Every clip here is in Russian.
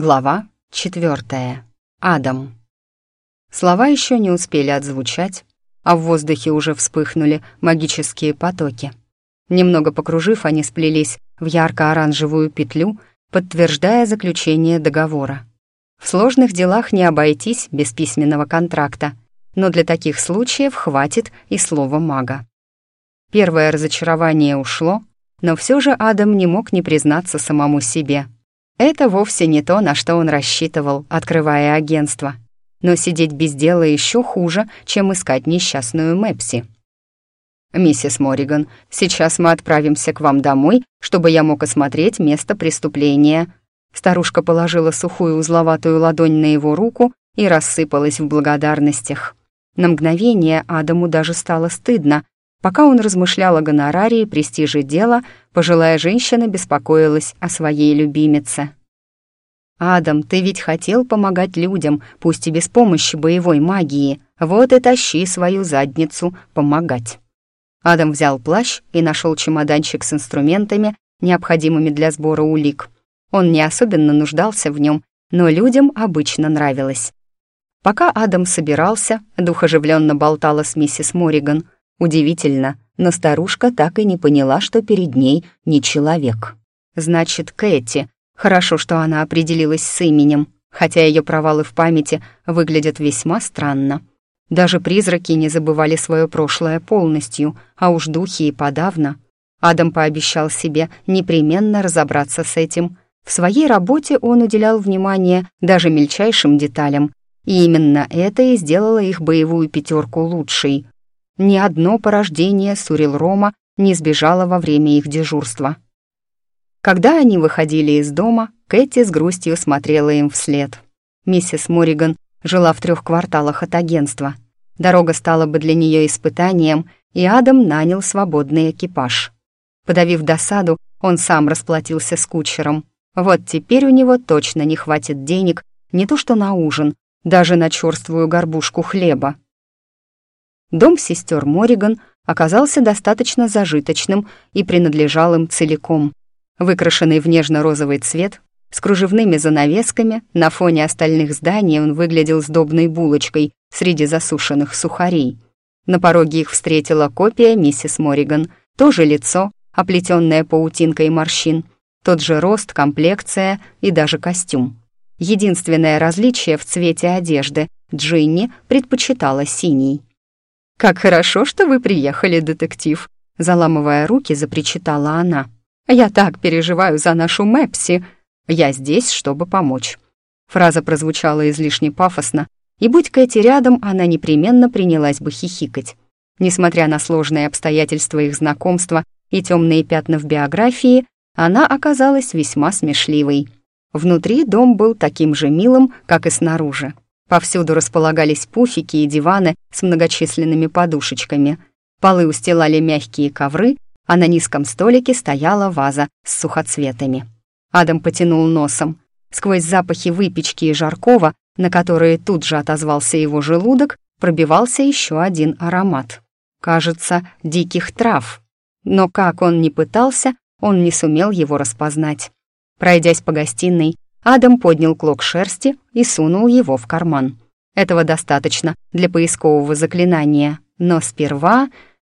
Глава четвертая. Адам. Слова еще не успели отзвучать, а в воздухе уже вспыхнули магические потоки. Немного покружив, они сплелись в ярко-оранжевую петлю, подтверждая заключение договора. В сложных делах не обойтись без письменного контракта, но для таких случаев хватит и слова мага. Первое разочарование ушло, но все же Адам не мог не признаться самому себе — это вовсе не то, на что он рассчитывал, открывая агентство. Но сидеть без дела еще хуже, чем искать несчастную Мэпси. «Миссис Морриган, сейчас мы отправимся к вам домой, чтобы я мог осмотреть место преступления». Старушка положила сухую узловатую ладонь на его руку и рассыпалась в благодарностях. На мгновение Адаму даже стало стыдно. Пока он размышлял о гонораре и престиже дела, пожилая женщина беспокоилась о своей любимице. «Адам, ты ведь хотел помогать людям, пусть и без помощи боевой магии. Вот и тащи свою задницу помогать». Адам взял плащ и нашел чемоданчик с инструментами, необходимыми для сбора улик. Он не особенно нуждался в нем, но людям обычно нравилось. Пока Адам собирался, дух оживленно болтала с миссис Морриган. Удивительно, но старушка так и не поняла, что перед ней не человек. Значит, Кэти. Хорошо, что она определилась с именем, хотя ее провалы в памяти выглядят весьма странно. Даже призраки не забывали свое прошлое полностью, а уж духи и подавно. Адам пообещал себе непременно разобраться с этим. В своей работе он уделял внимание даже мельчайшим деталям, и именно это и сделало их боевую пятерку лучшей. Ни одно порождение Сурил Рома не сбежало во время их дежурства. Когда они выходили из дома, Кэти с грустью смотрела им вслед. Миссис Морриган жила в трех кварталах от агентства. Дорога стала бы для нее испытанием, и Адам нанял свободный экипаж. Подавив досаду, он сам расплатился с кучером. Вот теперь у него точно не хватит денег не то что на ужин, даже на черствую горбушку хлеба. Дом сестер Мориган оказался достаточно зажиточным и принадлежал им целиком. Выкрашенный в нежно-розовый цвет, с кружевными занавесками, на фоне остальных зданий он выглядел сдобной булочкой среди засушенных сухарей. На пороге их встретила копия миссис Мориган, тоже лицо, оплетенное паутинкой морщин, тот же рост, комплекция и даже костюм. Единственное различие в цвете одежды — Джинни предпочитала синий. «Как хорошо, что вы приехали, детектив», — заламывая руки, запричитала она. «Я так переживаю за нашу Мэпси. Я здесь, чтобы помочь». Фраза прозвучала излишне пафосно, и будь Кэти рядом, она непременно принялась бы хихикать. Несмотря на сложные обстоятельства их знакомства и темные пятна в биографии, она оказалась весьма смешливой. Внутри дом был таким же милым, как и снаружи. Повсюду располагались пуфики и диваны с многочисленными подушечками. Полы устилали мягкие ковры, а на низком столике стояла ваза с сухоцветами. Адам потянул носом. Сквозь запахи выпечки и жаркого, на которые тут же отозвался его желудок, пробивался еще один аромат. Кажется, диких трав. Но как он ни пытался, он не сумел его распознать. Пройдясь по гостиной, Адам поднял клок шерсти и сунул его в карман. Этого достаточно для поискового заклинания, но сперва,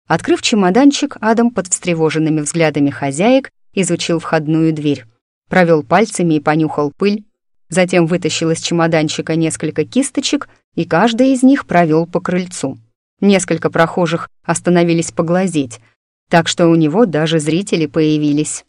открыв чемоданчик, Адам под встревоженными взглядами хозяек изучил входную дверь, провел пальцами и понюхал пыль, затем вытащил из чемоданчика несколько кисточек и каждый из них провел по крыльцу. Несколько прохожих остановились поглазеть, так что у него даже зрители появились.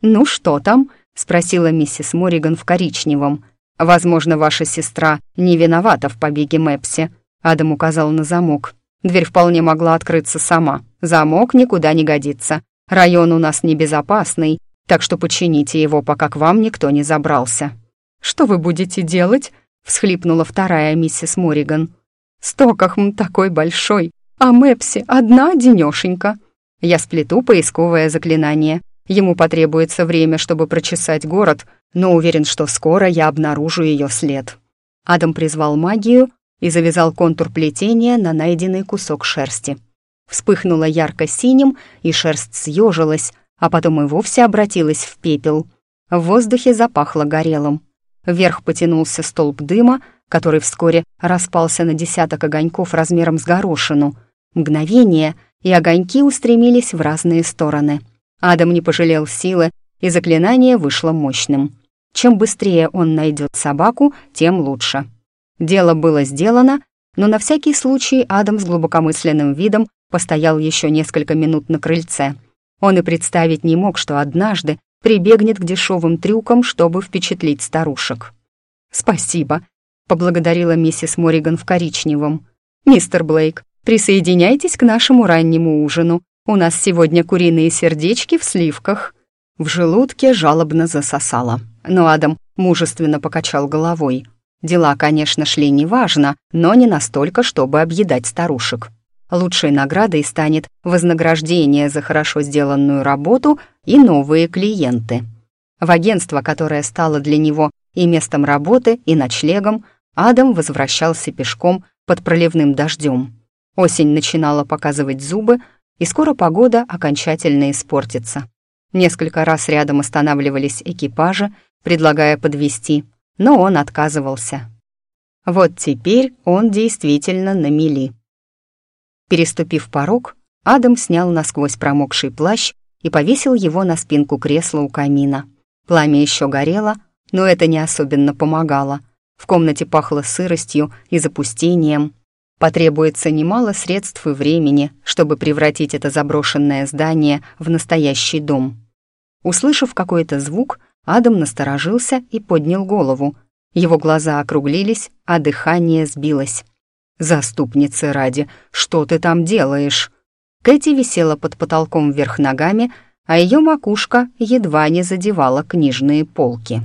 «Ну что там?» — спросила миссис Морриган в коричневом. «Возможно, ваша сестра не виновата в побеге Мэпси», — Адам указал на замок. «Дверь вполне могла открыться сама. Замок никуда не годится. Район у нас небезопасный, так что почините его, пока к вам никто не забрался». «Что вы будете делать?» — всхлипнула вторая миссис Морриган. «Стокахм такой большой, а Мэпси одна денёшенька». «Я сплету поисковое заклинание. Ему потребуется время, чтобы прочесать город, но уверен, что скоро я обнаружу ее след. Адам призвал магию и завязал контур плетения на найденный кусок шерсти. Вспыхнуло ярко-синим, и шерсть съежилась, а потом и вовсе обратилась в пепел. В воздухе запахло горелым. вверх потянулся столб дыма, который вскоре распался на десяток огоньков размером с горошину. Мгновение, и огоньки устремились в разные стороны. Адам не пожалел силы, и заклинание вышло мощным. Чем быстрее он найдет собаку, тем лучше. Дело было сделано, но на всякий случай Адам с глубокомысленным видом постоял еще несколько минут на крыльце. Он и представить не мог, что однажды прибегнет к дешевым трюкам, чтобы впечатлить старушек. «Спасибо», — поблагодарила миссис Мориган в коричневом. «Мистер Блейк, присоединяйтесь к нашему раннему ужину. У нас сегодня куриные сердечки в сливках». В желудке жалобно засосало, но Адам мужественно покачал головой. Дела, конечно, шли неважно, но не настолько, чтобы объедать старушек. Лучшей наградой станет вознаграждение за хорошо сделанную работу и новые клиенты. В агентство, которое стало для него и местом работы, и ночлегом, Адам возвращался пешком под проливным дождем. Осень начинала показывать зубы, и скоро погода окончательно испортится. Несколько раз рядом останавливались экипажи, предлагая подвести, но он отказывался. Вот теперь он действительно на мели. Переступив порог, Адам снял насквозь промокший плащ и повесил его на спинку кресла у камина. Пламя еще горело, но это не особенно помогало. В комнате пахло сыростью и запустением. Потребуется немало средств и времени, чтобы превратить это заброшенное здание в настоящий дом. Услышав какой-то звук, Адам насторожился и поднял голову. Его глаза округлились, а дыхание сбилось. «Заступницы ради, что ты там делаешь?» Кэти висела под потолком вверх ногами, а ее макушка едва не задевала книжные полки.